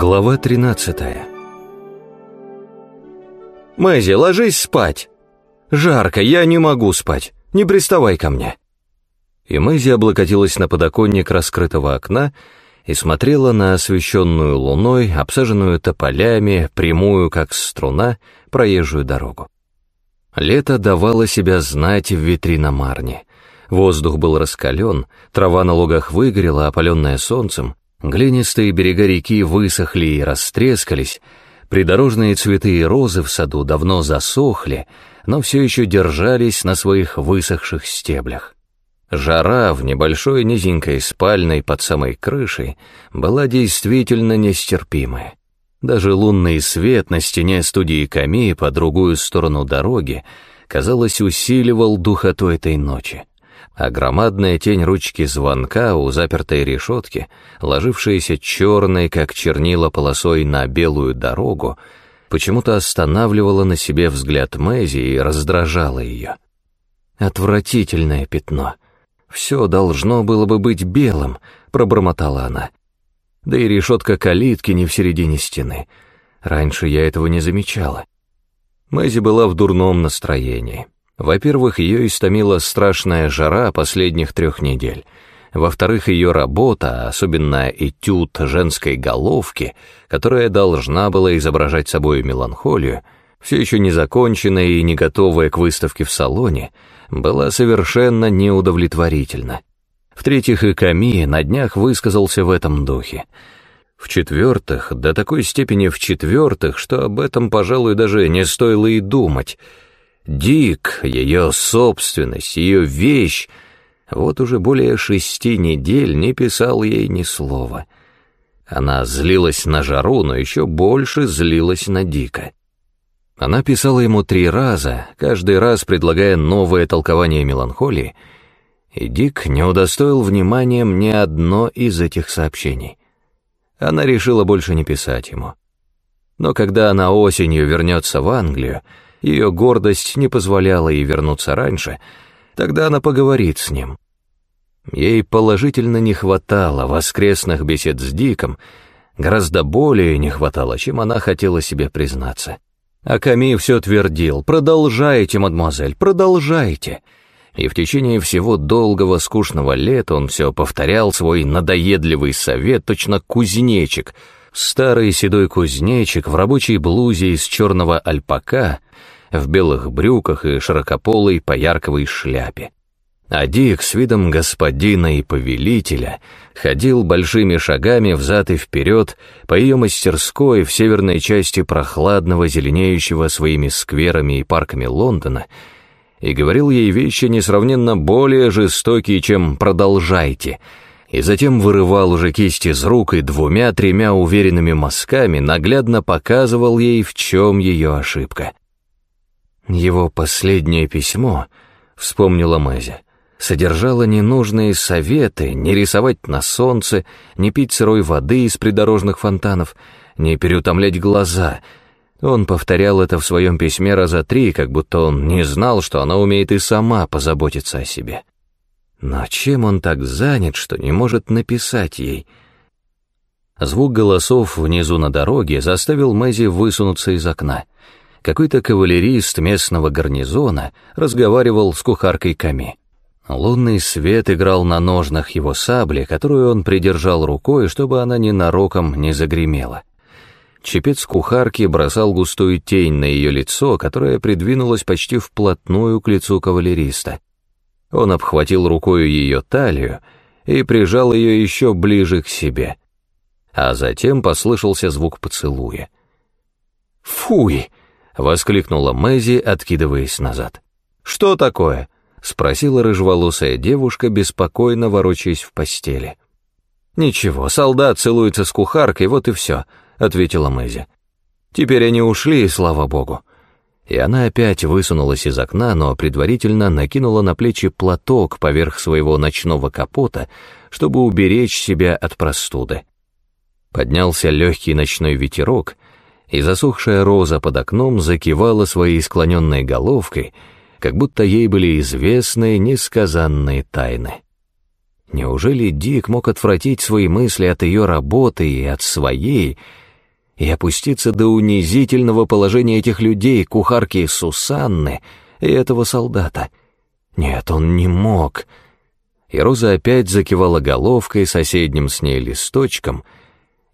Глава 13 «Мэзи, ложись спать! Жарко, я не могу спать, не приставай ко мне!» И Мэзи облокотилась на подоконник раскрытого окна и смотрела на освещенную луной, обсаженную тополями, прямую, как струна, проезжую дорогу. Лето давало себя знать в витриномарне. Воздух был раскален, трава на лугах выгорела, опаленная солнцем, глинистые берега реки высохли и растрескались, придорожные цветы и розы в саду давно засохли, но все еще держались на своих высохших стеблях. Жара в небольшой низенькой спальной под самой крышей была действительно нестерпимая. Даже лунный свет на стене студии Ками по другую сторону дороги, казалось, усиливал духоту этой ночи. А громадная тень ручки звонка у запертой решетки, ложившаяся черной, как чернила полосой на белую дорогу, почему-то останавливала на себе взгляд Мэзи и раздражала ее. Отвратительное пятно. Все должно было бы быть белым, пробормотала она. Да и решетка калитки не в середине стены. Раньше я этого не замечала. Мэзи была в дурном настроении. Во-первых, ее истомила страшная жара последних трех недель. Во-вторых, ее работа, особенно этюд женской головки, которая должна была изображать собой меланхолию, все еще не законченная и не готовая к выставке в салоне, была совершенно неудовлетворительна. В-третьих, и Ками на днях высказался в этом духе. В-четвертых, до такой степени в-четвертых, что об этом, пожалуй, даже не стоило и думать. Дик, ее собственность, ее вещь, вот уже более шести недель не писал ей ни слова. Она злилась на жару, но еще больше злилась на Дика. Она писала ему три раза, каждый раз предлагая новое толкование меланхолии — и Дик не удостоил вниманием ни одно из этих сообщений. Она решила больше не писать ему. Но когда она осенью вернется в Англию, ее гордость не позволяла ей вернуться раньше, тогда она поговорит с ним. Ей положительно не хватало воскресных бесед с Диком, гораздо более не хватало, чем она хотела себе признаться. А Ками все твердил «Продолжайте, мадемуазель, продолжайте!» и в течение всего долгого скучного лета он все повторял свой надоедливый совет, точно кузнечик, старый седой кузнечик в рабочей блузе из черного альпака, в белых брюках и широкополой поярковой шляпе. А Дик с видом господина и повелителя ходил большими шагами взад и вперед по ее мастерской в северной части прохладного, зеленеющего своими скверами и парками Лондона, и говорил ей вещи несравненно более жестокие, чем «продолжайте», и затем вырывал уже кисть из рук и двумя-тремя уверенными мазками наглядно показывал ей, в чем ее ошибка. Его последнее письмо, вспомнила Мэзи, содержало ненужные советы не рисовать на солнце, не пить сырой воды из придорожных фонтанов, не переутомлять глаза — он повторял это в своем письме раза три, как будто он не знал, что она умеет и сама позаботиться о себе. Но чем он так занят, что не может написать ей? Звук голосов внизу на дороге заставил Мэзи высунуться из окна. Какой-то кавалерист местного гарнизона разговаривал с кухаркой Ками. Лунный свет играл на ножнах его сабли, которую он придержал рукой, чтобы она ненароком не загремела. Чепец кухарки бросал густую тень на ее лицо, которое придвинулось почти вплотную к лицу кавалериста. Он обхватил рукою ее талию и прижал ее еще ближе к себе. А затем послышался звук поцелуя. «Фуй!» — воскликнула Мэзи, откидываясь назад. «Что такое?» — спросила рыжеволосая девушка, беспокойно ворочаясь в постели. «Ничего, солдат целуется с кухаркой, вот и все», ответила Мэзи. «Теперь они ушли, слава богу». И она опять высунулась из окна, но предварительно накинула на плечи платок поверх своего ночного капота, чтобы уберечь себя от простуды. Поднялся легкий ночной ветерок, и засохшая роза под окном закивала своей склоненной головкой, как будто ей были известны несказанные тайны. Неужели Дик мог отвратить свои мысли от ее работы и от своей, и опуститься до унизительного положения этих людей, кухарки Сусанны и этого солдата. Нет, он не мог. И Роза опять закивала головкой соседним с ней листочком,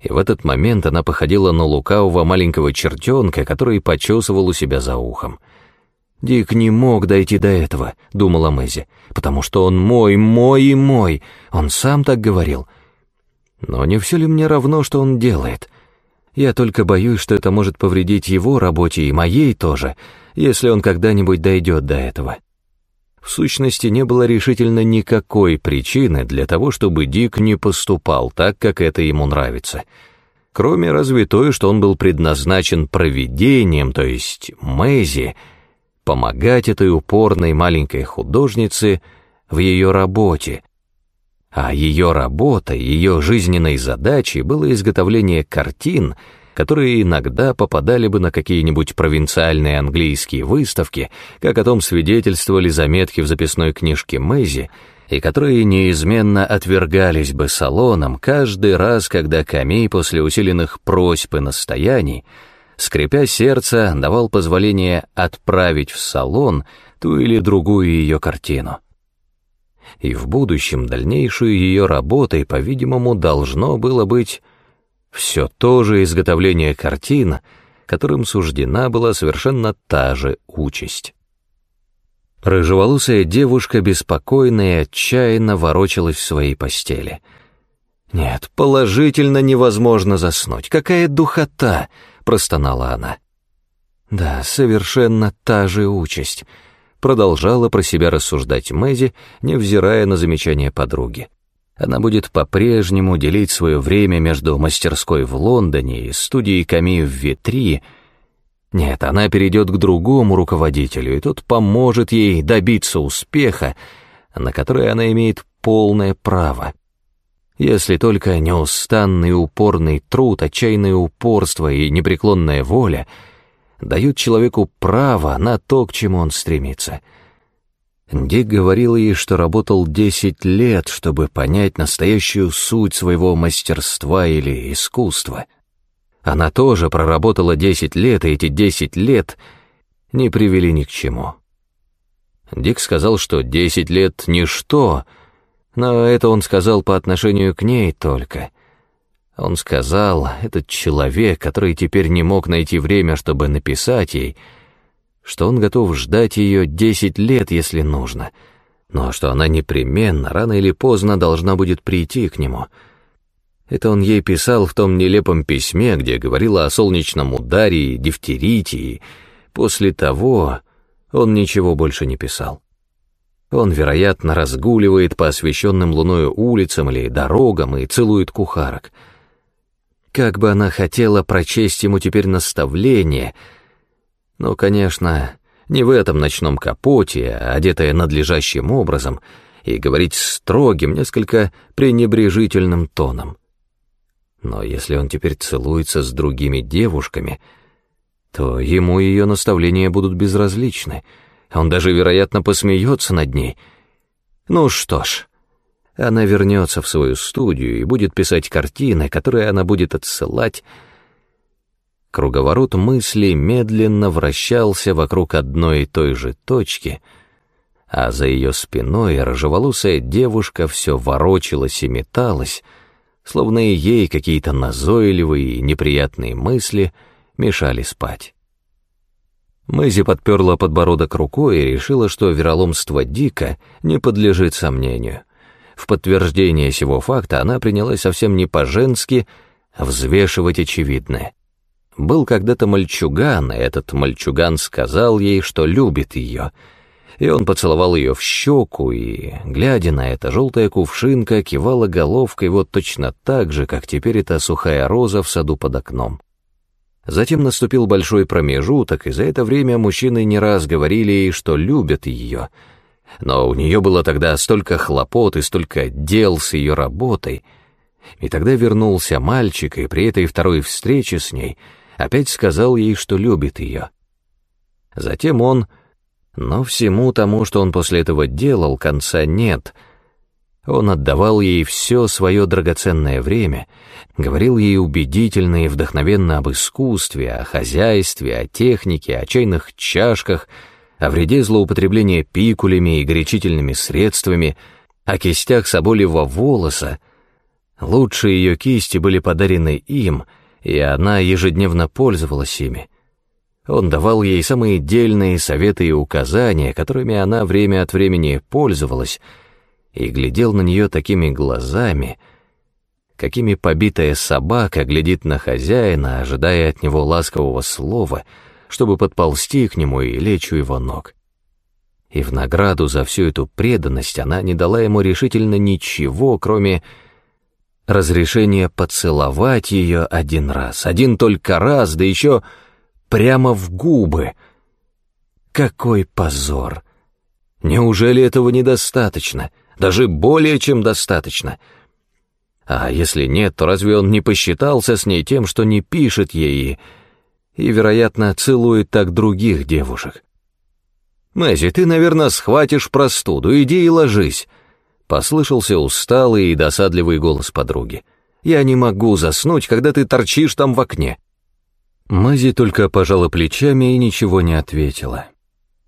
и в этот момент она походила на лукавого маленького чертенка, который почесывал у себя за ухом. «Дик не мог дойти до этого», — думала Мэзи, «потому что он мой, мой и мой, он сам так говорил». Но не все ли мне равно, что он делает? Я только боюсь, что это может повредить его работе и моей тоже, если он когда-нибудь дойдет до этого. В сущности, не было решительно никакой причины для того, чтобы Дик не поступал так, как это ему нравится. Кроме разве той, что он был предназначен провидением, то есть Мэзи, помогать этой упорной маленькой художнице в ее работе, а ее работой, ее жизненной задачей было изготовление картин, которые иногда попадали бы на какие-нибудь провинциальные английские выставки, как о том свидетельствовали заметки в записной книжке Мэзи, и которые неизменно отвергались бы салоном каждый раз, когда Камей после усиленных просьб и настояний, скрипя сердце, давал позволение отправить в салон ту или другую ее картину. И в будущем дальнейшую ее работой, по-видимому, должно было быть все то же изготовление картин, которым суждена была совершенно та же участь. Рыжеволосая девушка беспокойно и отчаянно ворочалась в своей постели. «Нет, положительно невозможно заснуть. Какая духота!» — простонала она. «Да, совершенно та же участь», продолжала про себя рассуждать Мэзи, невзирая на замечания подруги. Она будет по-прежнему делить свое время между мастерской в Лондоне и студией Ками в Витри. Нет, она перейдет к другому руководителю, и тот поможет ей добиться успеха, на который она имеет полное право. Если только неустанный упорный труд, отчаянное упорство и непреклонная воля — дают человеку право на то, к чему он стремится. Дик говорил ей, что работал десять лет, чтобы понять настоящую суть своего мастерства или искусства. Она тоже проработала десять лет, и эти десять лет не привели ни к чему. Дик сказал, что десять лет — ничто, но это он сказал по отношению к ней только — он сказал, этот человек, который теперь не мог найти время, чтобы написать ей, что он готов ждать ее десять лет, если нужно, но что она непременно, рано или поздно, должна будет прийти к нему. Это он ей писал в том нелепом письме, где говорила о солнечном ударе и дифтерите, и после того он ничего больше не писал. Он, вероятно, разгуливает по освещенным луною улицам или дорогам и целует кухарок — как бы она хотела прочесть ему теперь наставление. Но, конечно, не в этом ночном капоте, а одетая надлежащим образом, и говорить строгим, несколько пренебрежительным тоном. Но если он теперь целуется с другими девушками, то ему ее наставления будут безразличны. Он даже, вероятно, посмеется над ней. Ну что ж... Она вернется в свою студию и будет писать картины, которые она будет отсылать. Круговорот мыслей медленно вращался вокруг одной и той же точки, а за ее спиной рыжеволосая девушка все ворочалась и металась, словно и ей какие-то назойливые и неприятные мысли мешали спать. Мэзи подперла подбородок рукой и решила, что вероломство Дика не подлежит сомнению. В подтверждение сего факта она принялась совсем не по-женски взвешивать очевидное. Был когда-то мальчуган, и этот мальчуган сказал ей, что любит ее, и он поцеловал ее в щеку, и, глядя на это, желтая кувшинка кивала головкой вот точно так же, как теперь эта сухая роза в саду под окном. Затем наступил большой промежуток, и за это время мужчины не раз говорили ей, что любят ее — но у нее было тогда столько хлопот и столько дел с ее работой. И тогда вернулся мальчик, и при этой второй встрече с ней опять сказал ей, что любит ее. Затем он... Но всему тому, что он после этого делал, конца нет. Он отдавал ей все свое драгоценное время, говорил ей убедительно и вдохновенно об искусстве, о хозяйстве, о технике, о чайных чашках, о вреде злоупотребления пикулями и горячительными средствами, о кистях соболевого волоса. Лучшие ее кисти были подарены им, и она ежедневно пользовалась ими. Он давал ей самые дельные советы и указания, которыми она время от времени пользовалась, и глядел на нее такими глазами, какими побитая собака глядит на хозяина, ожидая от него ласкового слова, чтобы подползти к нему и лечь у его ног. И в награду за всю эту преданность она не дала ему решительно ничего, кроме разрешения поцеловать ее один раз, один только раз, да еще прямо в губы. Какой позор! Неужели этого недостаточно? Даже более чем достаточно. А если нет, то разве он не посчитался с ней тем, что не пишет ей и вероятно, целует так других девушек? «Мэзи, ты, наверное, схватишь простуду, иди и ложись», — послышался усталый и досадливый голос подруги. «Я не могу заснуть, когда ты торчишь там в окне». Мази только пожала плечами и ничего не ответила.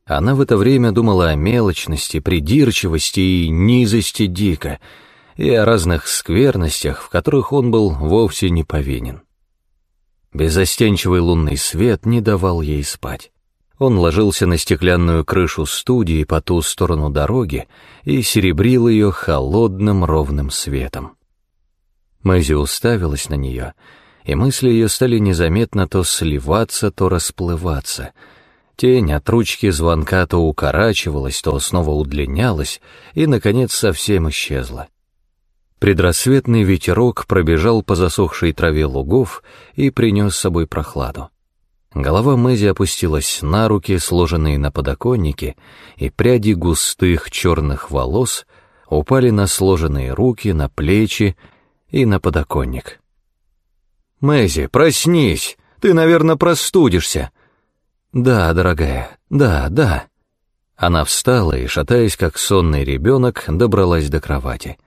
Она в это время думала о мелочности, придирчивости и низости Дика, и о разных скверностях, в которых он был вовсе не повинен. Безостенчивый лунный свет не давал ей спать. Он ложился на стеклянную крышу студии по ту сторону дороги и серебрил ее холодным ровным светом. Мэзи уставилась на нее — и мысли ее стали незаметно то сливаться, то расплываться. Тень от ручки звонка то укорачивалась, то снова удлинялась и, наконец, совсем исчезла. Предрассветный ветерок пробежал по засохшей траве лугов и принес с собой прохладу. Голова Мэзи опустилась на руки, сложенные на подоконнике, и пряди густых черных волос упали на сложенные руки, на плечи и на подоконник. «Мэзи, проснись! Ты, наверное, простудишься!» «Да, дорогая, да, да». Она встала и, шатаясь как сонный ребенок, добралась до кровати.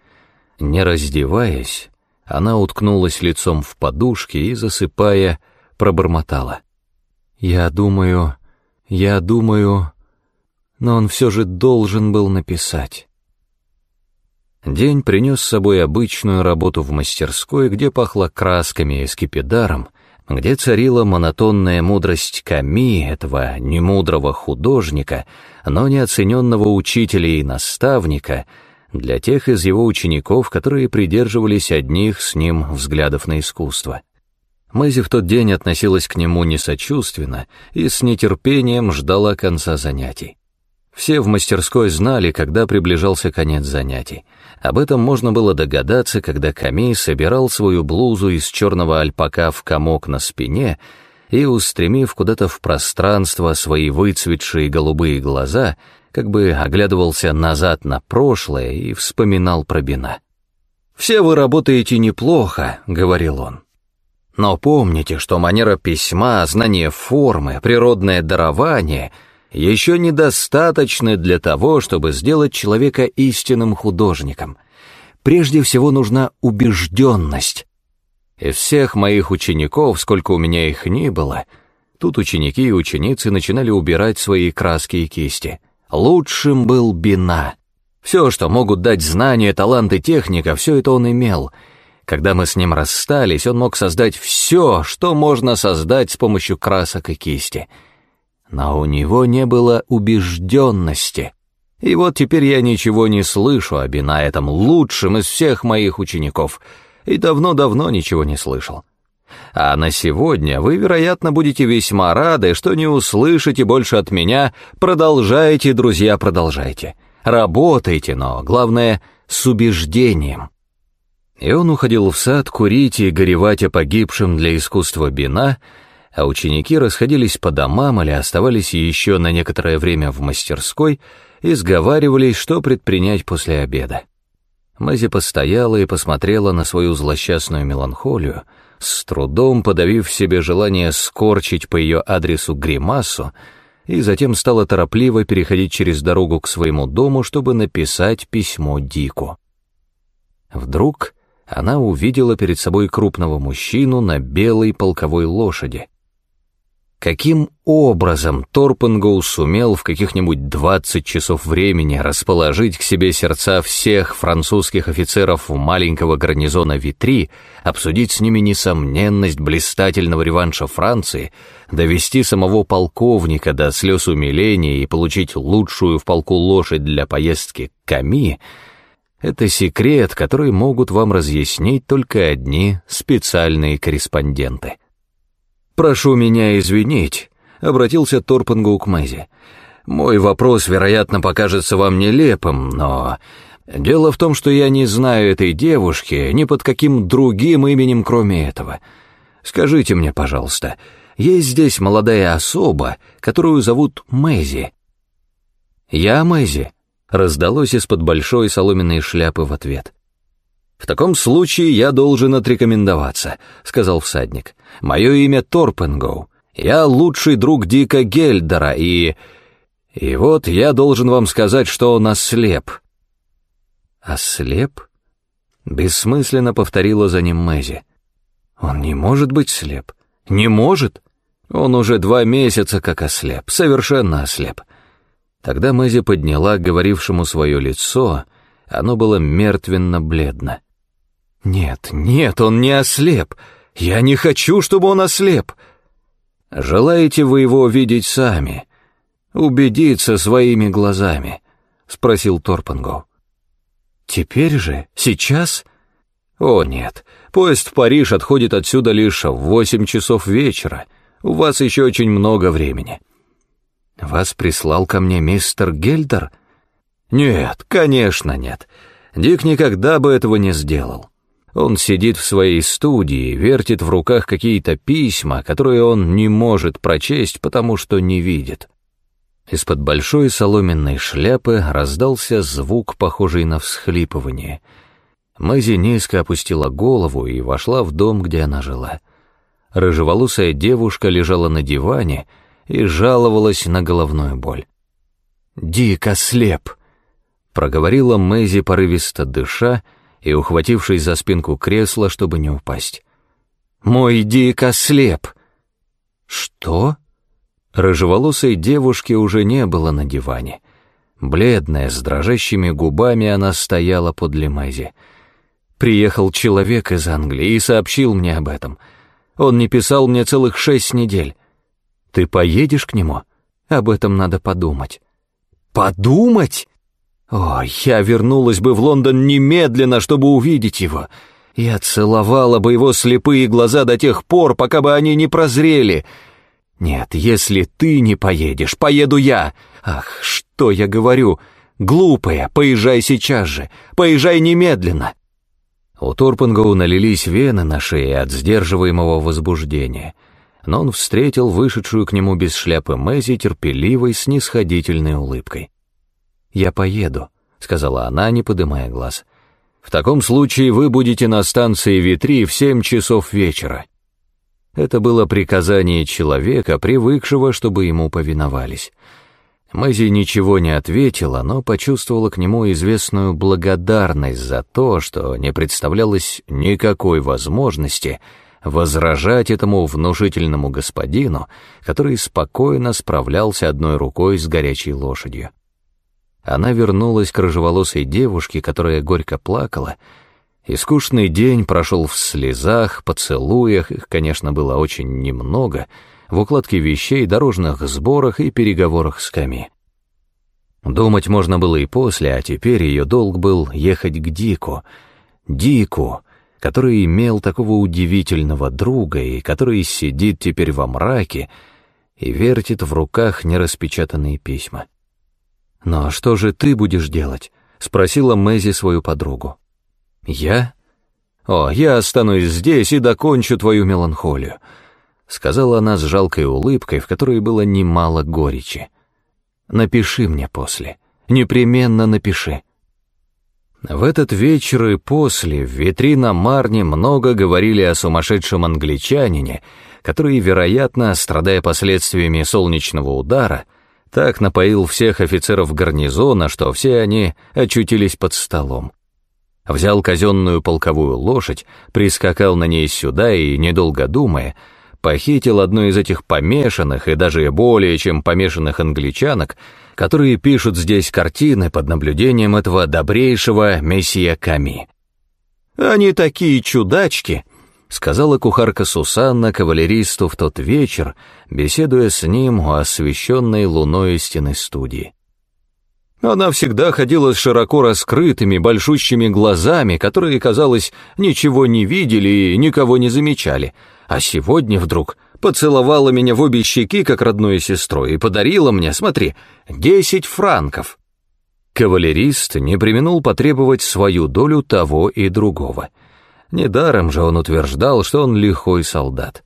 Не раздеваясь, она уткнулась лицом в подушки и, засыпая, пробормотала. «Я думаю, я думаю...» Но он все же должен был написать. День принес с собой обычную работу в мастерской, где пахло красками и скипидаром, где царила монотонная мудрость Ками, этого немудрого художника, но неоцененного учителя и наставника, для тех из его учеников, которые придерживались одних с ним взглядов на искусство. Мэзи в тот день относилась к нему несочувственно и с нетерпением ждала конца занятий. Все в мастерской знали, когда приближался конец занятий. Об этом можно было догадаться, когда Камей собирал свою блузу из черного альпака в комок на спине и, устремив куда-то в пространство свои выцветшие голубые глаза, как бы оглядывался назад на прошлое и вспоминал про Бина. «Все вы работаете неплохо», — говорил он. «Но помните, что манера письма, знание формы, природное дарование — еще недостаточны для того, чтобы сделать человека истинным художником. Прежде всего нужна убежденность. Из всех моих учеников, сколько у меня их ни было, тут ученики и ученицы начинали убирать свои краски и кисти. Лучшим был Бина. Все, что могут дать знания, талант и техника, все это он имел. Когда мы с ним расстались, он мог создать все, что можно создать с помощью красок и кисти — но у него не было убежденности. И вот теперь я ничего не слышу о Бина, этом лучшем из всех моих учеников, и давно-давно ничего не слышал. А на сегодня вы, вероятно, будете весьма рады, что не услышите больше от меня. Продолжайте, друзья, продолжайте. Работайте, но, главное, с убеждением. И он уходил в сад курить и горевать о погибшем для искусства Бина, а ученики расходились по домам или оставались еще на некоторое время в мастерской и сговаривались, что предпринять после обеда. Мэзи постояла и посмотрела на свою злосчастную меланхолию, с трудом подавив в себе желание скорчить по ее адресу гримасу, и затем стала торопливо переходить через дорогу к своему дому, чтобы написать письмо Дику. Вдруг она увидела перед собой крупного мужчину на белой полковой лошади. Каким образом Торпенгоу сумел в каких-нибудь 20 часов времени расположить к себе сердца всех французских офицеров маленького гарнизона Витри, обсудить с ними несомненность блистательного реванша Франции, довести самого полковника до слез умиления и получить лучшую в полку лошадь для поездки к Ками — это секрет, который могут вам разъяснить только одни специальные корреспонденты. «Прошу меня извинить», — обратился Торпенгоу к Мэзи. «Мой вопрос, вероятно, покажется вам нелепым, но дело в том, что я не знаю этой девушки ни под каким другим именем, кроме этого. Скажите мне, пожалуйста, есть здесь молодая особа, которую зовут Мэзи?» «Я Мэзи», — раздалось из-под большой соломенной шляпы в ответ. «В таком случае я должен отрекомендоваться», — сказал всадник. «Мое имя Торпенгоу. Я лучший друг Дика Гельдера, и... И вот я должен вам сказать, что он ослеп». «Ослеп?» — бессмысленно повторила за ним Мэзи. «Он не может быть слеп. Не может. Он уже два месяца как ослеп, совершенно ослеп». Тогда Мэзи подняла говорившему свое лицо, оно было мертвенно-бледно. «Нет, нет, он не ослеп. Я не хочу, чтобы он ослеп. Желаете вы его видеть сами? Убедиться своими глазами?» — спросил Торпангоу. «Теперь же? Сейчас?» «О, нет, поезд в Париж отходит отсюда лишь в восемь часов вечера. У вас еще очень много времени». «Вас прислал ко мне мистер Гельдер?» «Нет, конечно нет. Дик никогда бы этого не сделал. Он сидит в своей студии, вертит в руках какие-то письма, которые он не может прочесть, потому что не видит. Из-под большой соломенной шляпы раздался звук, похожий на всхлипывание. Мэзи низко опустила голову и вошла в дом, где она жила. Рыжеволосая девушка лежала на диване и жаловалась на головную боль. «Дико слеп!» — проговорила Мэзи, порывисто дыша, — и ухватившись за спинку кресла, чтобы не упасть. «Мой дико слеп!» «Что?» Рыжеволосой девушки уже не было на диване. Бледная, с дрожащими губами она стояла подле Мэзи. Приехал человек из Англии и сообщил мне об этом. Он не писал мне целых шесть недель. Ты поедешь к нему? Об этом надо подумать. Подумать? О, я вернулась бы в Лондон немедленно, чтобы увидеть его. Я целовала бы его слепые глаза до тех пор, пока бы они не прозрели. Нет, если ты не поедешь, поеду я. Ах, что я говорю? Глупая, поезжай сейчас же, поезжай немедленно. У Торпангоу налились вены на шее от сдерживаемого возбуждения, но он встретил вышедшую к нему без шляпы Мэзи терпеливой, снисходительной улыбкой. «Я поеду», — сказала она, не подымая глаз. «В таком случае вы будете на станции Витри в семь часов вечера». Это было приказание человека, привыкшего, чтобы ему повиновались. Мэзи ничего не ответила, но почувствовала к нему известную благодарность за то, что не представлялось никакой возможности возражать этому внушительному господину, который спокойно справлялся одной рукой с горячей лошадью. Она вернулась к рыжеволосой девушке, которая горько плакала, и скучный день прошел в слезах, поцелуях, их, конечно, было очень немного, в укладке вещей, дорожных сборах и переговорах с Ками. Думать можно было и после, а теперь ее долг был ехать к Дику. Дику, который имел такого удивительного друга и который сидит теперь во мраке и вертит в руках нераспечатанные письма. «Но что же ты будешь делать?» — спросила Мэзи свою подругу. «Я? О, я останусь здесь и докончу твою меланхолию», — сказала она с жалкой улыбкой, в которой было немало горечи. «Напиши мне после, непременно напиши». В этот вечер и после в витрине Марни много говорили о сумасшедшем англичанине, который, вероятно, страдая последствиями солнечного удара, так напоил всех офицеров гарнизона, что все они очутились под столом. Взял казенную полковую лошадь, прискакал на ней сюда и, недолго думая, похитил одну из этих помешанных и даже более чем помешанных англичанок, которые пишут здесь картины под наблюдением этого добрейшего мессия Ками. «Они такие чудачки», — сказала кухарка Сусанна кавалеристу в тот вечер, беседуя с ним у освещенной луной стены студии. Она всегда ходила с широко раскрытыми, большущими глазами, которые, казалось, ничего не видели и никого не замечали, а сегодня вдруг поцеловала меня в обе щеки, как родную сестру, и подарила мне, смотри, десять франков. Кавалерист не применул потребовать свою долю того и другого. Недаром же он утверждал, что он лихой солдат.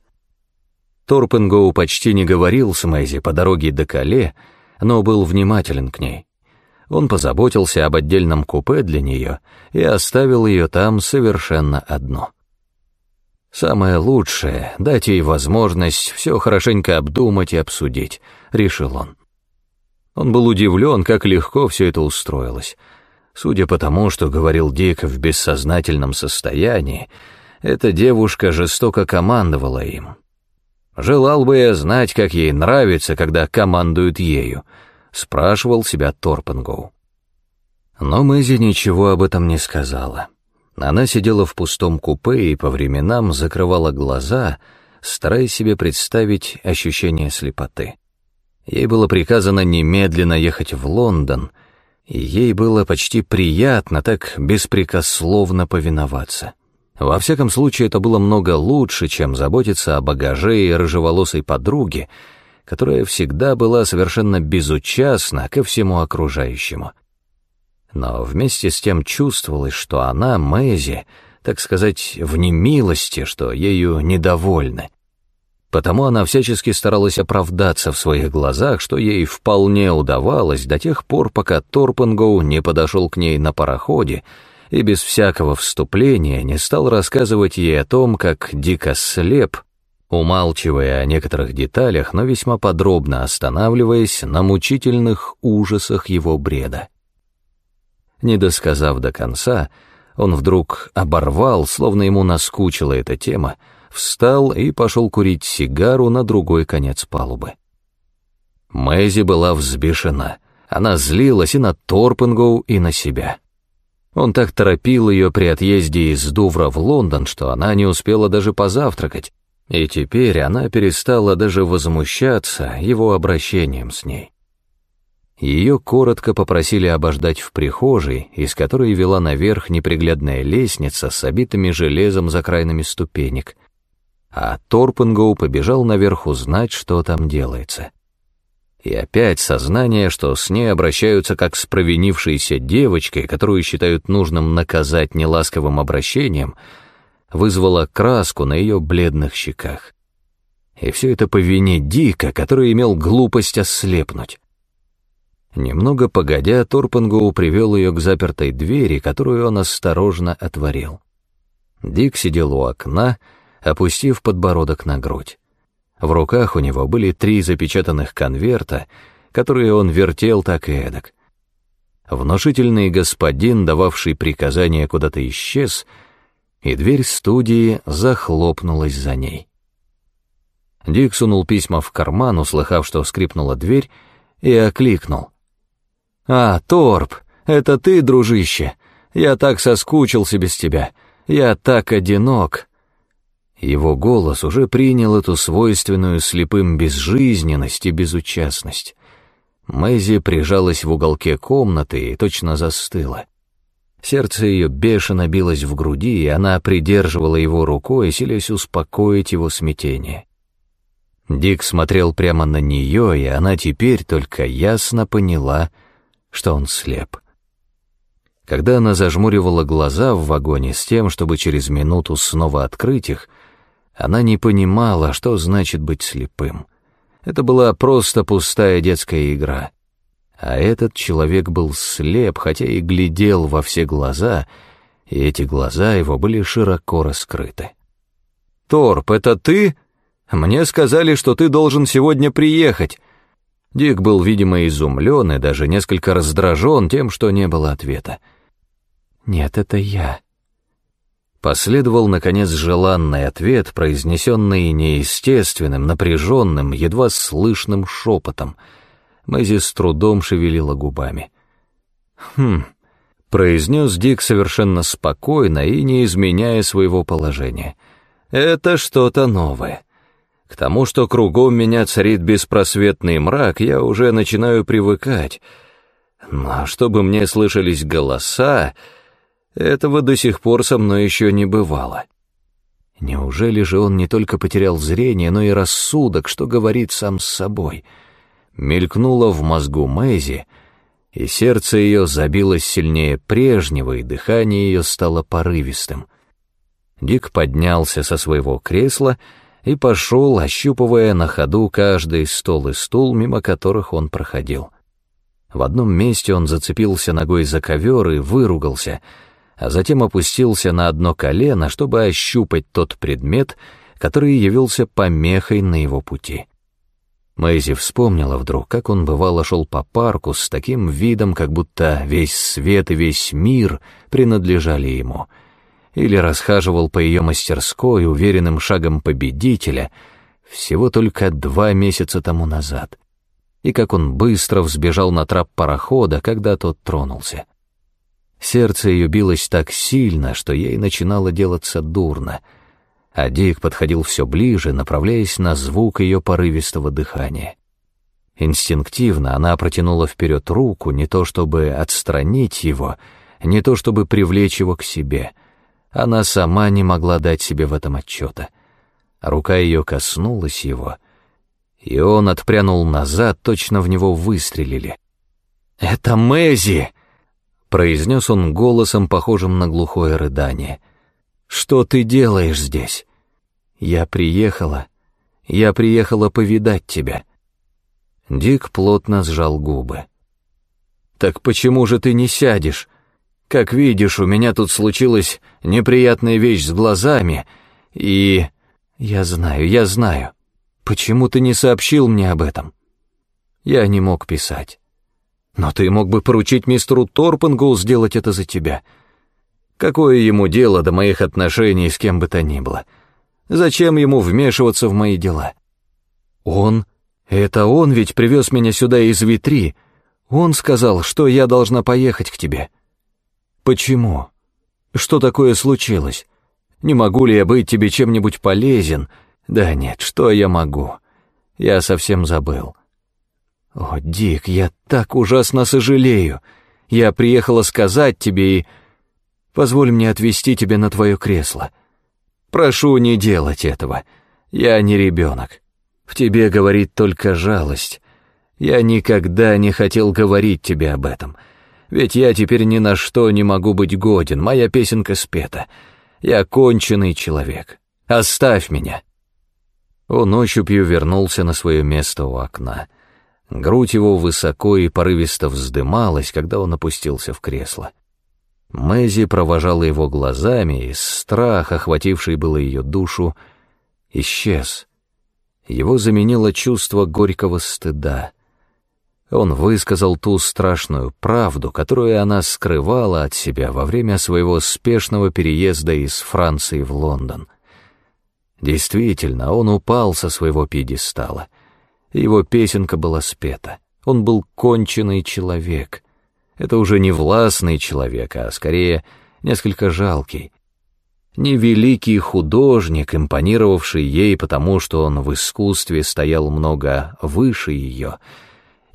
Торпенгоу почти не говорил с Мэйзи по дороге до Кале, но был внимателен к ней. Он позаботился об отдельном купе для нее и оставил ее там совершенно одно. «Самое лучшее — дать ей возможность все хорошенько обдумать и обсудить», — решил он. Он был удивлен, как легко все это устроилось. Судя по тому, что говорил Дик в бессознательном состоянии, эта девушка жестоко командовала им. «Желал бы я знать, как ей нравится, когда командуют ею», — спрашивал себя Торпенгоу. Но Мэзи ничего об этом не сказала. Она сидела в пустом купе и по временам закрывала глаза, стараясь себе представить ощущение слепоты. Ей было приказано немедленно ехать в Лондон, и ей было почти приятно так беспрекословно повиноваться. Во всяком случае, это было много лучше, чем заботиться о багаже и рыжеволосой подруге, которая всегда была совершенно безучастна ко всему окружающему — но вместе с тем чувствовалось, что она, Мэзи, так сказать, в немилости, что ею недовольны. Потому она всячески старалась оправдаться в своих глазах, что ей вполне удавалось до тех пор, пока Торпенгоу не подошел к ней на пароходе и без всякого вступления не стал рассказывать ей о том, как дико слеп, умалчивая о некоторых деталях, но весьма подробно останавливаясь на мучительных ужасах его бреда. Не досказав до конца, он вдруг оборвал, словно ему наскучила эта тема, встал и пошел курить сигару на другой конец палубы. Мэйзи была взбешена. Она злилась и на Торпенгоу, и на себя. Он так торопил ее при отъезде из Дувра в Лондон, что она не успела даже позавтракать, и теперь она перестала даже возмущаться его обращением с ней. Ее коротко попросили обождать в прихожей, из которой вела наверх неприглядная лестница с обитыми железом за крайными ступенек. А Торпенгоу побежал наверх узнать, что там делается. И опять сознание, что с ней обращаются как с провинившейся девочкой, которую считают нужным наказать неласковым обращением, вызвало краску на ее бледных щеках. И все это по вине Дика, который имел глупость ослепнуть. Немного погодя, Торпенгоу привел ее к запертой двери, которую он осторожно отворил. Дик сидел у окна, опустив подбородок на грудь. В руках у него были три запечатанных конверта, которые он вертел так и эдак. Внушительный господин, дававший приказания, куда-то исчез, и дверь студии захлопнулась за ней. Дик сунул письма в карман, услыхав, что скрипнула дверь, и окликнул. «А, Торп, это ты, дружище? Я так соскучился без тебя. Я так одинок». Его голос уже принял эту свойственную слепым безжизненность и безучастность. Мэзи прижалась в уголке комнаты и точно застыла. Сердце ее бешено билось в груди, и она придерживала его рукой, силясь успокоить его смятение. Дик смотрел прямо на нее, и она теперь только ясно поняла — что он слеп. Когда она зажмуривала глаза в вагоне с тем, чтобы через минуту снова открыть их, она не понимала, что значит быть слепым. Это была просто пустая детская игра. А этот человек был слеп, хотя и глядел во все глаза, и эти глаза его были широко раскрыты. «Торп, это ты? Мне сказали, что ты должен сегодня приехать. Дик был, видимо, изумлен и даже несколько раздражен тем, что не было ответа. «Нет, это я». Последовал, наконец, желанный ответ, произнесенный неестественным, напряженным, едва слышным шепотом. Мэзи с трудом шевелила губами. «Хм», — произнес Дик совершенно спокойно и не изменяя своего положения. «Это что-то новое. К тому, что кругом меня царит беспросветный мрак, я уже начинаю привыкать. Но чтобы мне слышались голоса, этого до сих пор со мной еще не бывало. Неужели же он не только потерял зрение, но и рассудок, что говорит сам с собой? Мелькнуло в мозгу Мэйзи, и сердце ее забилось сильнее прежнего, и дыхание ее стало порывистым. Дик поднялся со своего кресла и пошел, ощупывая на ходу каждый стол и стул, мимо которых он проходил. В одном месте он зацепился ногой за ковер и выругался, а затем опустился на одно колено, чтобы ощупать тот предмет, который явился помехой на его пути. Мэйзи вспомнила вдруг, как он бывало шел по парку с таким видом, как будто весь свет и весь мир принадлежали ему, или расхаживал по ее мастерской уверенным шагом победителя всего только два месяца тому назад, и как он быстро взбежал на трап парохода, когда тот тронулся. Сердце ее билось так сильно, что ей начинало делаться дурно — а Дик подходил все ближе, направляясь на звук ее порывистого дыхания. Инстинктивно она протянула вперед руку, не то чтобы отстранить его, не то чтобы привлечь его к себе. Она сама не могла дать себе в этом отчета. Рука ее коснулась его, и он отпрянул назад, точно в него выстрелили. «Это Мэзи!» — произнес он голосом, похожим на глухое рыдание. «Что ты делаешь здесь?» «Я приехала. Я приехала повидать тебя». Дик плотно сжал губы. «Так почему же ты не сядешь? Как видишь, у меня тут случилась неприятная вещь с глазами, и...» «Я знаю, я знаю. Почему ты не сообщил мне об этом?» Я не мог писать. «Но ты мог бы поручить мистеру Торпенгу сделать это за тебя. Какое ему дело до моих отношений с кем бы то ни было?» Зачем ему вмешиваться в мои дела? Он, это он ведь привез меня сюда из Витри. Он сказал, что я должна поехать к тебе. Почему? Что такое случилось? Не могу ли я быть тебе чем-нибудь полезен? Да нет, что я могу? Я совсем забыл. О, Дик, я так ужасно сожалею. Я приехала сказать тебе и... Позволь мне отвезти тебя на твое кресло. Прошу не делать этого. Я не ребенок. В тебе говорит только жалость. Я никогда не хотел говорить тебе об этом. Ведь я теперь ни на что не могу быть годен, моя песенка спета. Я конченый человек. Оставь меня. Он ощупью вернулся на свое место у окна. Грудь его высоко и порывисто вздымалась, когда он опустился в кресло. Мэзи провожала его глазами, и страх, охвативший было ее душу, исчез. Его заменило чувство горького стыда. Он высказал ту страшную правду, которую она скрывала от себя во время своего спешного переезда из Франции в Лондон. Действительно, он упал со своего пьедестала. Его песенка была спета. Он был конченый человек — это уже не властный человек, а скорее несколько жалкий. Не великий художник, импонировавший ей потому, что он в искусстве стоял много выше ее,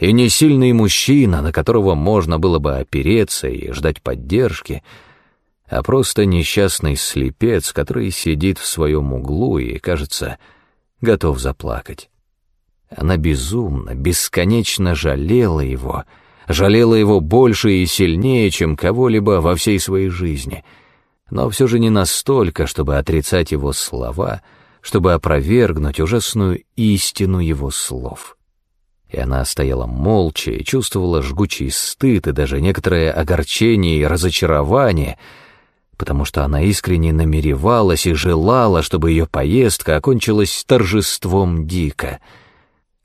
и не сильный мужчина, на которого можно было бы опереться и ждать поддержки, а просто несчастный слепец, который сидит в своем углу и, кажется, готов заплакать. Она безумно, бесконечно жалела его — жалела его больше и сильнее, чем кого-либо во всей своей жизни, но все же не настолько, чтобы отрицать его слова, чтобы опровергнуть ужасную истину его слов. И она стояла молча и чувствовала жгучий стыд и даже некоторое огорчение и разочарование, потому что она искренне намеревалась и желала, чтобы ее поездка окончилась торжеством Дика —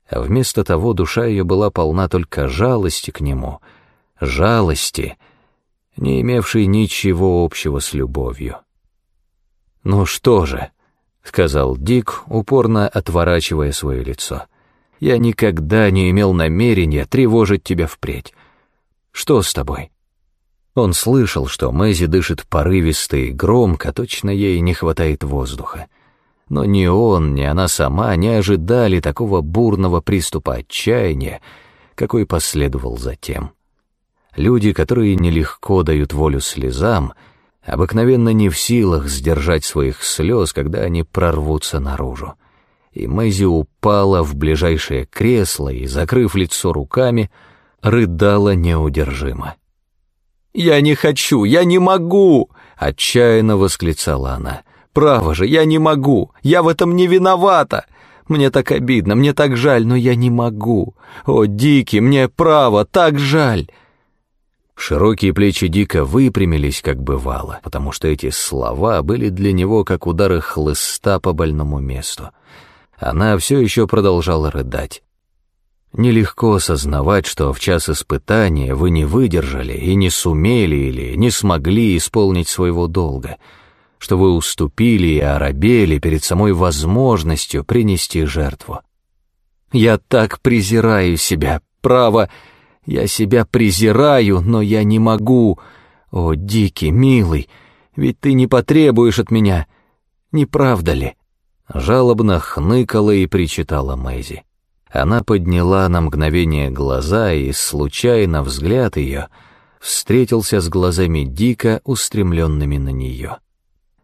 а вместо того душа ее была полна только жалости к нему, жалости, не имевший ничего общего с любовью. «Ну что же», — сказал Дик, упорно отворачивая свое лицо, — «я никогда не имел намерения тревожить тебя впредь. Что с тобой?» Он слышал, что Мэзи дышит порывисто и громко, точно ей не хватает воздуха. Но ни он, ни она сама не ожидали такого бурного приступа отчаяния, какой последовал затем. Люди, которые нелегко дают волю слезам, обыкновенно не в силах сдержать своих слез, когда они прорвутся наружу. И Мэзи упала в ближайшее кресло и, закрыв лицо руками, рыдала неудержимо. «Я не хочу, я не могу!» — отчаянно восклицала она. «Право же, я не могу! Я в этом не виновата! Мне так обидно, мне так жаль, но я не могу! О, Дики, мне право, так жаль!» Широкие плечи Дика выпрямились, как бывало, потому что эти слова были для него как удары хлыста по больному месту. Она все еще продолжала рыдать. Нелегко осознавать, что в час испытания вы не выдержали и не сумели или не смогли исполнить своего долга, что вы уступили и оробели перед самой возможностью принести жертву. Я так презираю себя, право, я себя презираю, но я не могу. О, дикий, милый, ведь ты не потребуешь от меня, не правда ли? Жалобно хныкала и причитала Мэйзи. Она подняла на мгновение глаза, и случайно взгляд ее встретился с глазами Дика, устремленными на нее.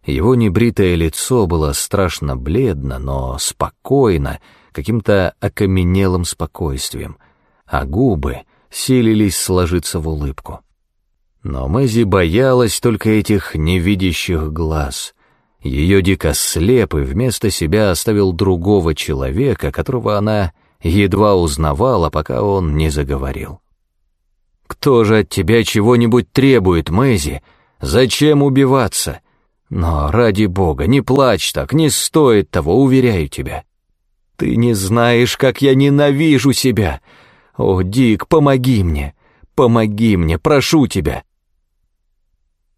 Его небритое лицо было страшно бледно, но спокойно, каким-то окаменелым спокойствием, а губы силились сложиться в улыбку. Но Мэзи боялась только этих невидящих глаз. Ее дико слеп и вместо себя оставил другого человека, которого она едва узнавала, пока он не заговорил. «Кто же от тебя чего-нибудь требует, Мэзи? Зачем убиваться? Но, ради бога, не плачь так, не стоит того, уверяю тебя. Ты не знаешь, как я ненавижу себя. О, Дик, помоги мне, помоги мне, прошу тебя».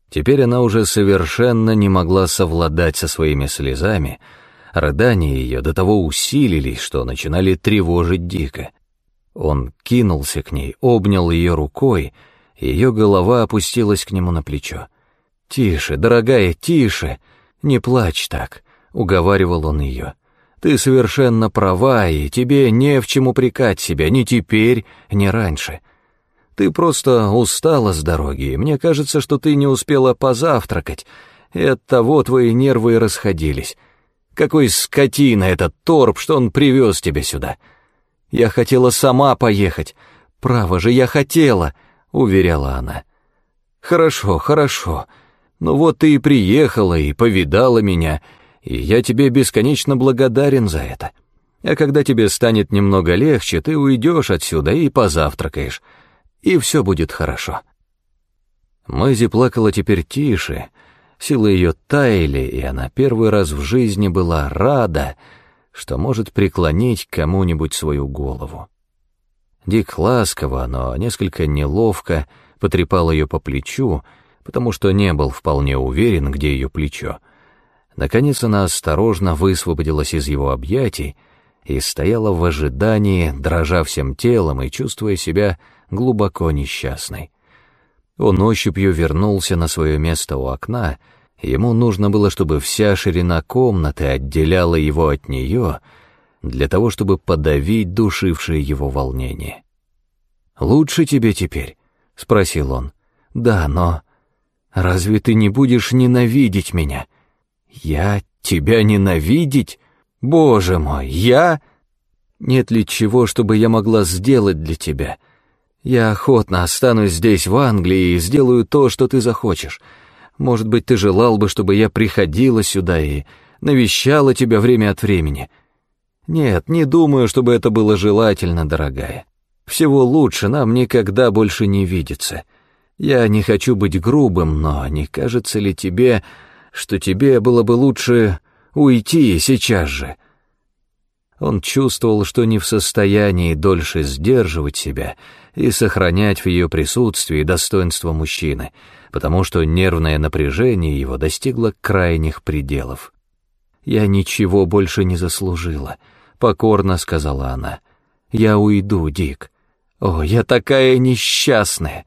Теперь она уже совершенно не могла совладать со своими слезами, Рыдания ее до того усилились, что начинали тревожить дико. Он кинулся к ней, обнял ее рукой, ее голова опустилась к нему на плечо. «Тише, дорогая, тише, не плачь так», — уговаривал он ее. «Ты совершенно права, и тебе не в чем упрекать себя ни теперь, ни раньше. Ты просто устала с дороги, мне кажется, что ты не успела позавтракать, и оттого твои нервы расходились. Какой скотина этот торп, что он привез тебя сюда. Я хотела сама поехать. Право же, я хотела, уверяла она. Хорошо, хорошо. Ну вот ты и приехала, и повидала меня, и я тебе бесконечно благодарен за это. А когда тебе станет немного легче, ты уйдешь отсюда и позавтракаешь, и все будет хорошо. Мэзи плакала теперь тише, Силы ее таяли, и она первый раз в жизни была рада, что может преклонить кому-нибудь свою голову. Дик ласково, но несколько неловко потрепал ее по плечу, потому что не был вполне уверен, где ее плечо. Наконец она осторожно высвободилась из его объятий и стояла в ожидании, дрожа всем телом и чувствуя себя глубоко несчастной. Он ощупью вернулся на свое место у окна, ему нужно было, чтобы вся ширина комнаты отделяла его от нее, для того, чтобы подавить душившее его волнение. «Лучше тебе теперь?» — спросил он. «Да, но разве ты не будешь ненавидеть меня?» «Я тебя ненавидеть? Боже мой, я...» «Нет ли чего, чтобы я могла сделать для тебя?» Я охотно останусь здесь, в Англии, и сделаю то, что ты захочешь. Может быть, ты желал бы, чтобы я приходила сюда и навещала тебя время от времени. Нет, не думаю, чтобы это было желательно, дорогая. Всего лучше нам никогда больше не видеться. Я не хочу быть грубым, но не кажется ли тебе, что тебе было бы лучше уйти сейчас же?» Он чувствовал, что не в состоянии дольше сдерживать себя и сохранять в ее присутствии достоинство мужчины, потому что нервное напряжение его достигло крайних пределов. «Я ничего больше не заслужила», — покорно сказала она. «Я уйду, Дик. О, я такая несчастная!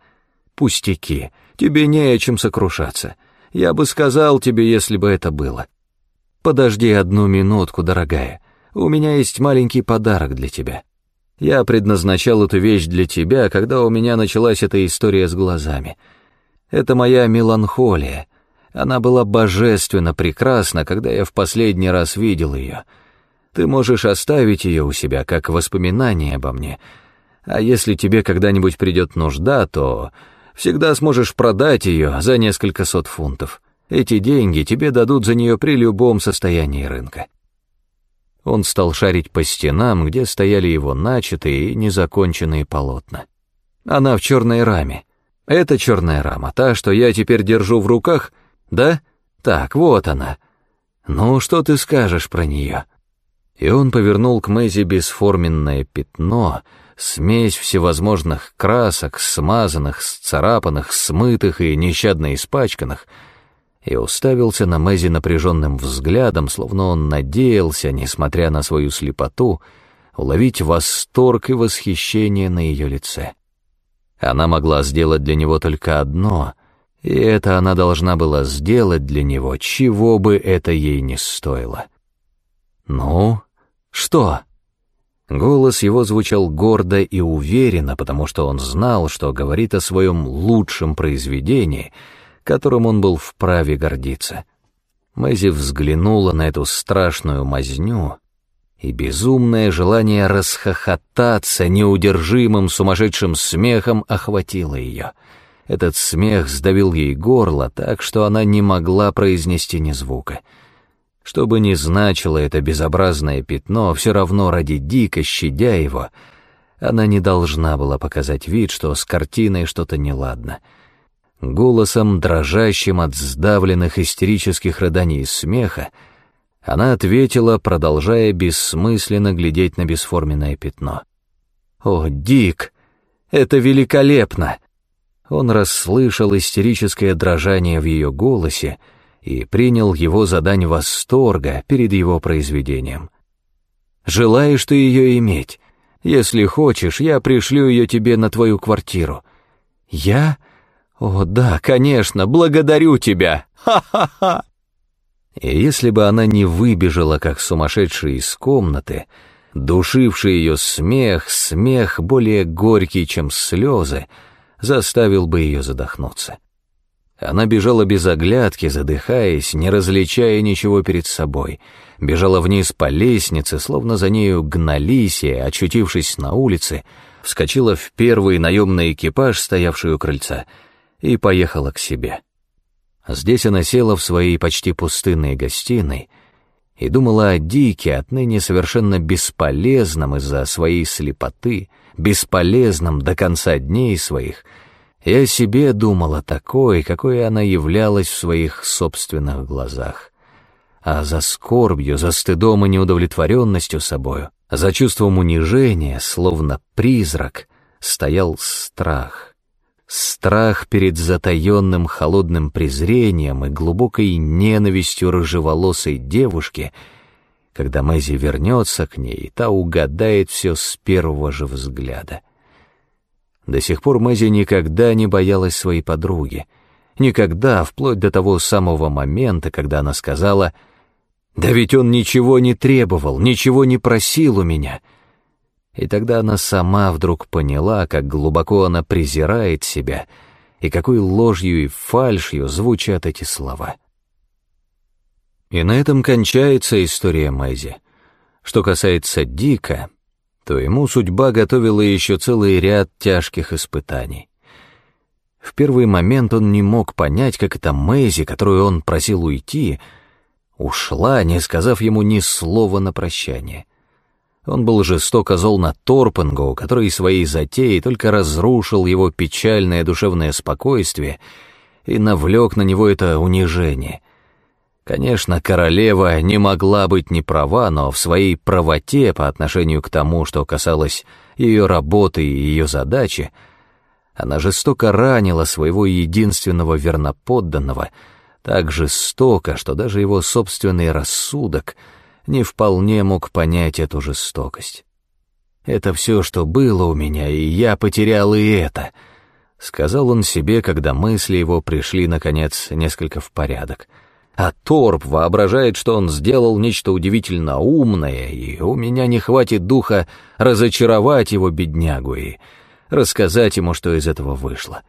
Пустяки, тебе не о чем сокрушаться. Я бы сказал тебе, если бы это было. Подожди одну минутку, дорогая. У меня есть маленький подарок для тебя. Я предназначал эту вещь для тебя, когда у меня началась эта история с глазами. Это моя меланхолия. Она была божественно прекрасна, когда я в последний раз видел ее. Ты можешь оставить ее у себя как воспоминание обо мне, а если тебе когда-нибудь придет нужда, то всегда сможешь продать ее за несколько сот фунтов. Эти деньги тебе дадут за нее при любом состоянии рынка. Он стал шарить по стенам, где стояли его начатые и незаконченные полотна. Она в черной раме. Это черная рама, та, что я теперь держу в руках, да? Так, вот она. Ну, что ты скажешь про нее? И он повернул к Мэзи бесформенное пятно — смесь всевозможных красок, смазанных, сцарапанных, смытых и нещадно испачканных, и уставился на Мэзи напряженным взглядом, словно он надеялся, несмотря на свою слепоту, уловить восторг и восхищение на ее лице. Она могла сделать для него только одно, и это она должна была сделать для него, чего бы это ей не стоило. «Ну, что?» Голос его звучал гордо и уверенно, потому что он знал, что говорит о своем лучшем произведении, которым он был вправе гордиться. Мэзи взглянула на эту страшную мазню, и безумное желание расхохотаться неудержимым сумасшедшим смехом охватило ее. Этот смех сдавил ей горло так, что она не могла произнести ни звука — что бы ни значило это безобразное пятно, все равно ради Дика, щадя его, она не должна была показать вид, что с картиной что-то неладно. Голосом, дрожащим от сдавленных истерических рыданий и смеха, она ответила, продолжая бессмысленно глядеть на бесформенное пятно. «О, Дик, это великолепно!» Он расслышал истерическое дрожание в ее голосе, и принял его за восторга перед его произведением. «Желаешь ты ее иметь? Если хочешь, я пришлю ее тебе на твою квартиру». «Я? О, да, конечно, благодарю тебя! Ха-ха-ха!» И если бы она не выбежала, как сумасшедшая из комнаты, душивший ее смех, смех более горький, чем слезы, заставил бы ее задохнуться. Она бежала без оглядки, задыхаясь, не различая ничего перед собой. Бежала вниз по лестнице, словно за нею гнались, и, очутившись на улице, вскочила в первый наемный экипаж, стоявший у крыльца, и поехала к себе. Здесь она села в своей почти пустынной гостиной и думала о Дике, отныне совершенно бесполезном из-за своей слепоты, бесполезном до конца дней своих — и о себе думала такой, какой она являлась в своих собственных глазах. А за скорбью, за стыдом и неудовлетворенностью собою, за чувством унижения, словно призрак, стоял страх. Страх перед затаенным холодным презрением и глубокой ненавистью рыжеволосой девушки, когда Мэзи вернется к ней, та угадает все с первого же взгляда. До сих пор Мэзи никогда не боялась своей подруги. Никогда, вплоть до того самого момента, когда она сказала «Да ведь он ничего не требовал, ничего не просил у меня». И тогда она сама вдруг поняла, как глубоко она презирает себя, и какой ложью и фальшью звучат эти слова. И на этом кончается история Мэзи. Что касается Дика, то ему судьба готовила еще целый ряд тяжких испытаний. В первый момент он не мог понять, как эта Мэйзи, которую он просил уйти, ушла, не сказав ему ни слова на прощание. Он был жестоко зол на Торпенгоу, который своей затеей только разрушил его печальное душевное спокойствие и навлек на него это унижение — Конечно, королева не могла быть не права, но в своей правоте по отношению к тому, что касалось ее работы и ее задачи, она жестоко ранила своего единственного верноподданного, так жестоко, что даже его собственный рассудок не вполне мог понять эту жестокость. «Это все, что было у меня, и я потерял и это», — сказал он себе, когда мысли его пришли, наконец, несколько в порядок. А Торп воображает, что он сделал нечто удивительно умное, и у меня не хватит духа разочаровать его беднягу и рассказать ему, что из этого вышло.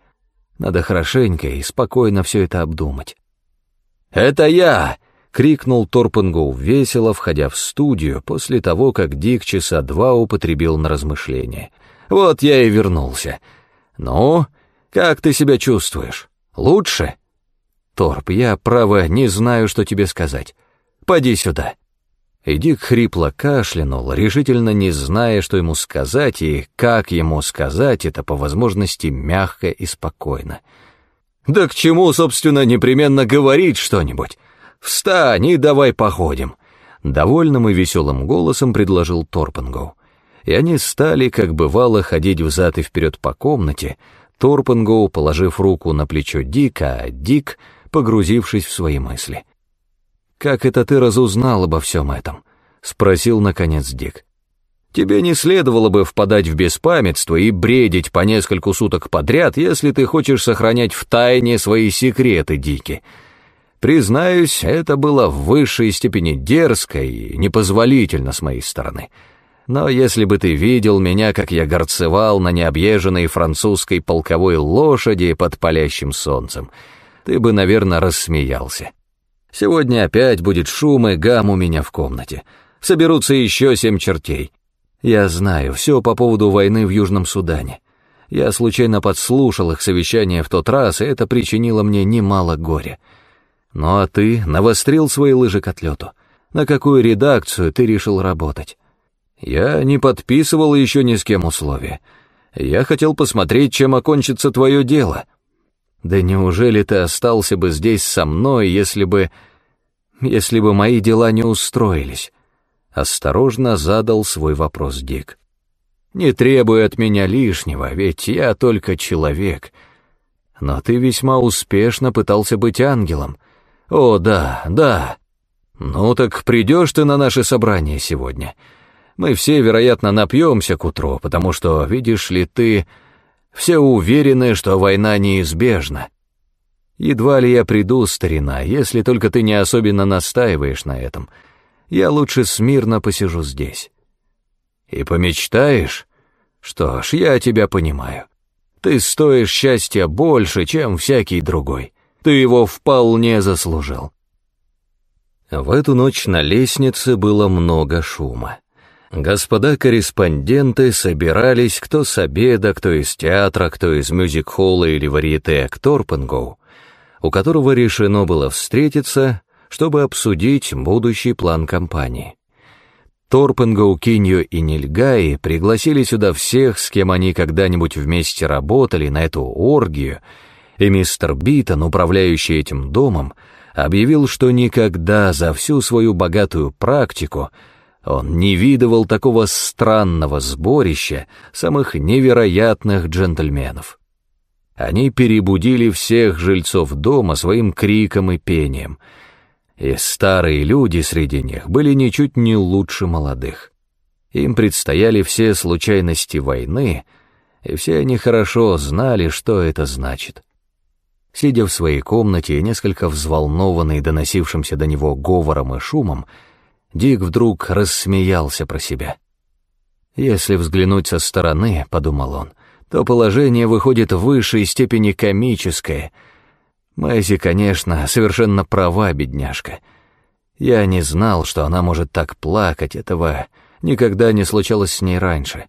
Надо хорошенько и спокойно все это обдумать. «Это я!» — крикнул Торпенгоу весело, входя в студию после того, как Дик часа два употребил на размышление. «Вот я и вернулся. Ну, как ты себя чувствуешь? Лучше?» «Торп, я, право, не знаю, что тебе сказать. Поди сюда». И Дик хрипло кашлянул, решительно не зная, что ему сказать и как ему сказать это по возможности мягко и спокойно. «Да к чему, собственно, непременно говорить что-нибудь? Встань и давай походим!» Довольным и веселым голосом предложил Торпенгоу. И они стали, как бывало, ходить взад и вперед по комнате, Торпенгоу, положив руку на плечо Дика, а Дик, погрузившись в свои мысли. «Как это ты разузнал обо всем этом?» — спросил, наконец, Дик. «Тебе не следовало бы впадать в беспамятство и бредить по нескольку суток подряд, если ты хочешь сохранять в тайне свои секреты, Дики. Признаюсь, это было в высшей степени дерзко и непозволительно с моей стороны. Но если бы ты видел меня, как я горцевал на необъезженной французской полковой лошади под палящим солнцем, ты бы, наверное, рассмеялся». Сегодня опять будет шум и гам у меня в комнате. Соберутся еще семь чертей. Я знаю все по поводу войны в Южном Судане. Я случайно подслушал их совещание в тот раз, и это причинило мне немало горя. Ну а ты навострил свои лыжи к отлету. На какую редакцию ты решил работать? Я не подписывал еще ни с кем условия. Я хотел посмотреть, чем окончится твое дело. Да неужели ты остался бы здесь со мной, если бы... если бы мои дела не устроились?» Осторожно задал свой вопрос Дик. «Не требуй от меня лишнего, ведь я только человек. Но ты весьма успешно пытался быть ангелом. О, да, да. Ну так придешь ты на наше собрание сегодня. Мы все, вероятно, напьемся к утру, потому что, видишь ли, ты все уверены, что война неизбежна. Едва ли я приду, старина, если только ты не особенно настаиваешь на этом. Я лучше смирно посижу здесь. И помечтаешь? Что ж, я тебя понимаю. Ты стоишь счастья больше, чем всякий другой. Ты его вполне заслужил. В эту ночь на лестнице было много шума. Господа корреспонденты собирались кто с обеда, кто из театра, кто из мюзик-холла или варьете к Торпенгоу, у которого решено было встретиться, чтобы обсудить будущий план компании. Торпенгоу, Кинью и Нильгаи пригласили сюда всех, с кем они когда-нибудь вместе работали на эту оргию, и мистер Битон, управляющий этим домом, объявил, что никогда за всю свою богатую практику он не видывал такого странного сборища самых невероятных джентльменов. Они перебудили всех жильцов дома своим криком и пением, и старые люди среди них были ничуть не лучше молодых. Им предстояли все случайности войны, и все они хорошо знали, что это значит. Сидя в своей комнате, несколько взволнованный доносившимся до него говором и шумом, Дик вдруг рассмеялся про себя. «Если взглянуть со стороны, — подумал он, — то положение выходит в высшей степени комическое. Мэйзи, конечно, совершенно права, бедняжка. Я не знал, что она может так плакать, этого никогда не случалось с ней раньше.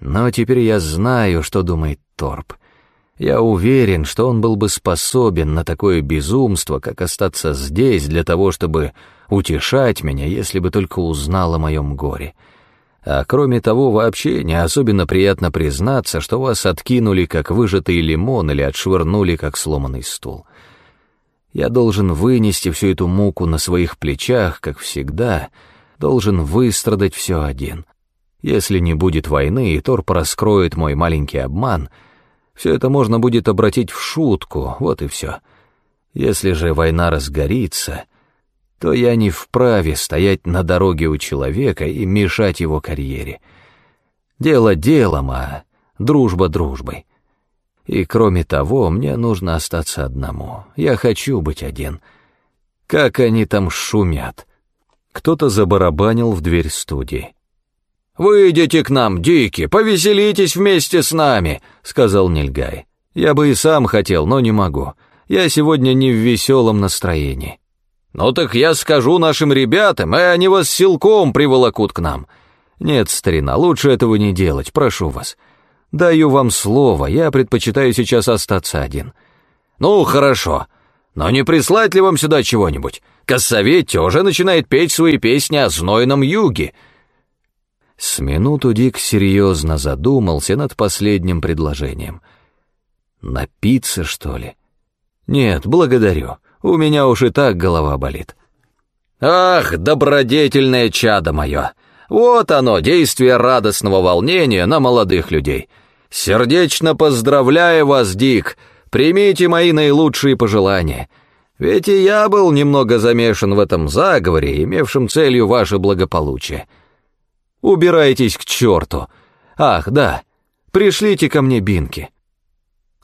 Но теперь я знаю, что думает Торп. Я уверен, что он был бы способен на такое безумство, как остаться здесь для того, чтобы утешать меня, если бы только узнал о моем горе. А кроме того, вообще не особенно приятно признаться, что вас откинули, как выжатый лимон, или отшвырнули, как сломанный стул. Я должен вынести всю эту муку на своих плечах, как всегда, должен выстрадать все один. Если не будет войны, и Торп раскроет мой маленький обман, все это можно будет обратить в шутку, вот и все. Если же война разгорится, то я не вправе стоять на дороге у человека и мешать его карьере. Дело делом, а дружба дружбой. И кроме того, мне нужно остаться одному. Я хочу быть один. Как они там шумят. Кто-то забарабанил в дверь студии. «Выйдите к нам, Дики, повеселитесь вместе с нами», — сказал Нильгай. «Я бы и сам хотел, но не могу. Я сегодня не в веселом настроении». «Ну так я скажу нашим ребятам, и они вас силком приволокут к нам». «Нет, старина, лучше этого не делать, прошу вас. Даю вам слово, я предпочитаю сейчас остаться один». «Ну, хорошо. Но не прислать ли вам сюда чего-нибудь? Кассаветти уже начинает петь свои песни о знойном юге». С минуту Дик серьезно задумался над последним предложением. «Напиться, что ли?» «Нет, благодарю. У меня уж и так голова болит». «Ах, добродетельное чадо мое! Вот оно, действие радостного волнения на молодых людей. Сердечно поздравляю вас, Дик, примите мои наилучшие пожелания. Ведь и я был немного замешан в этом заговоре, имевшем целью ваше благополучие. Убирайтесь к черту. Ах, да, пришлите ко мне бинки».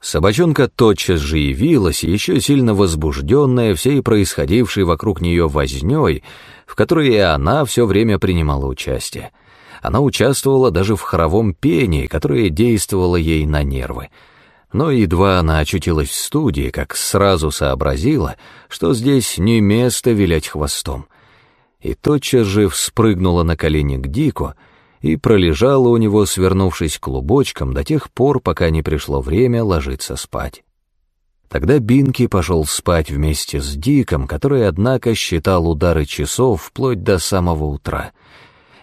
Собачонка тотчас же явилась, еще сильно возбужденная всей происходившей вокруг нее возней, в которой и она все время принимала участие. Она участвовала даже в хоровом пении, которое действовало ей на нервы. Но едва она очутилась в студии, как сразу сообразила, что здесь не место вилять хвостом. И тотчас же вспрыгнула на колени к Дику, и пролежала у него, свернувшись клубочком, до тех пор, пока не пришло время ложиться спать. Тогда Бинки пошел спать вместе с Диком, который, однако, считал удары часов вплоть до самого утра,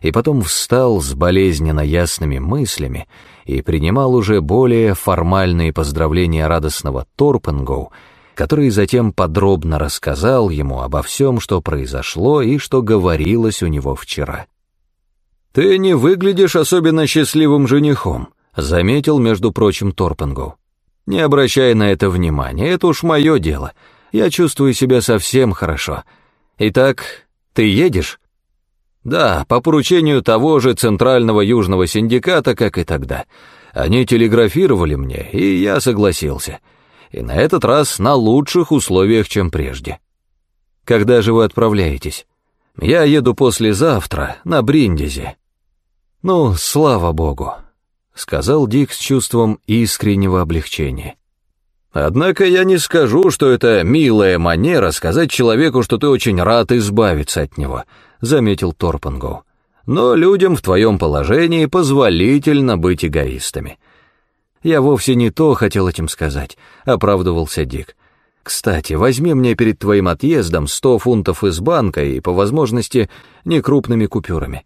и потом встал с болезненно ясными мыслями и принимал уже более формальные поздравления радостного Торпенгоу, который затем подробно рассказал ему обо всем, что произошло и что говорилось у него вчера. «Ты не выглядишь особенно счастливым женихом», — заметил, между прочим, Торпенгу. «Не обращай на это внимания, это уж мое дело. Я чувствую себя совсем хорошо. Итак, ты едешь?» «Да, по поручению того же Центрального Южного Синдиката, как и тогда. Они телеграфировали мне, и я согласился. И на этот раз на лучших условиях, чем прежде». «Когда же вы отправляетесь?» «Я еду послезавтра, на Бриндизи. «Ну, слава богу», — сказал Дик с чувством искреннего облегчения. «Однако я не скажу, что это милая манера сказать человеку, что ты очень рад избавиться от него», — заметил Торпангоу. «Но людям в твоем положении позволительно быть эгоистами». «Я вовсе не то хотел этим сказать», — оправдывался Дик. «Кстати, возьми мне перед твоим отъездом сто фунтов из банка и, по возможности, некрупными купюрами.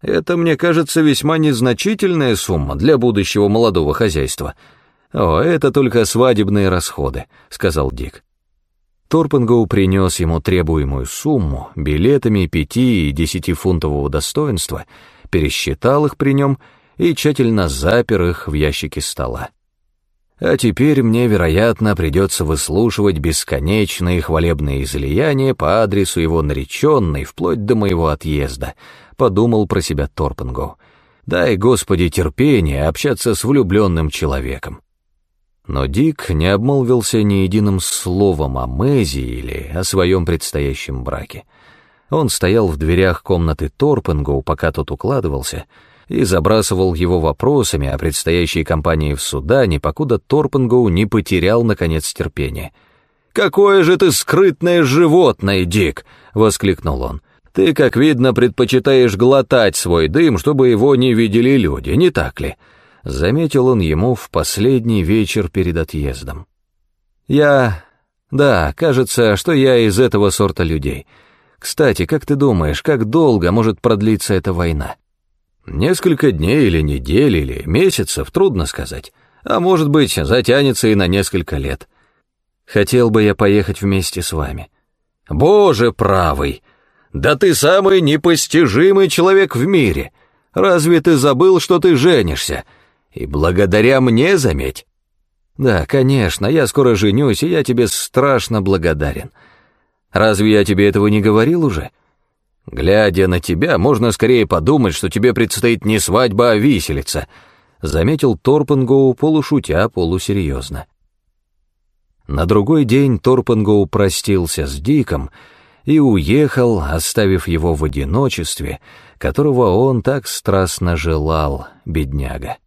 Это, мне кажется, весьма незначительная сумма для будущего молодого хозяйства. О, это только свадебные расходы, сказал Дик. Торпенгоу принес ему требуемую сумму билетами пяти и десятифунтового достоинства, пересчитал их при нем и тщательно запер их в ящике стола. А теперь мне, вероятно, придется выслушивать бесконечные хвалебные излияния по адресу его нареченной вплоть до моего отъезда, подумал про себя Торпенгу. Дай, Господи, терпение общаться с влюбленным человеком. Но Дик не обмолвился ни единым словом о Мэзи или о своем предстоящем браке. Он стоял в дверях комнаты Торпенгу, пока тот укладывался, и забрасывал его вопросами о предстоящей кампании в Судане, покуда Торпенгоу не потерял, наконец, терпение. «Какое же ты скрытное животное, Дик!» — воскликнул он. Ты, как видно, предпочитаешь глотать свой дым, чтобы его не видели люди, не так ли?» Заметил он ему в последний вечер перед отъездом. «Я... да, кажется, что я из этого сорта людей. Кстати, как ты думаешь, как долго может продлиться эта война?» «Несколько дней или недель или месяцев, трудно сказать. А может быть, затянется и на несколько лет». Хотел бы я поехать вместе с вами. Боже правый! Да ты самый непостижимый человек в мире. Разве ты забыл, что ты женишься? И благодаря мне, заметь. Да, конечно, я скоро женюсь, и я тебе страшно благодарен. Разве я тебе этого не говорил уже? Глядя на тебя, можно скорее подумать, что тебе предстоит не свадьба, а виселица, заметил Торпенгоу полушутя, полусерьезно. На другой день Торпенгоу простился с Диком и уехал, оставив его в одиночестве, которого он так страстно желал, бедняга.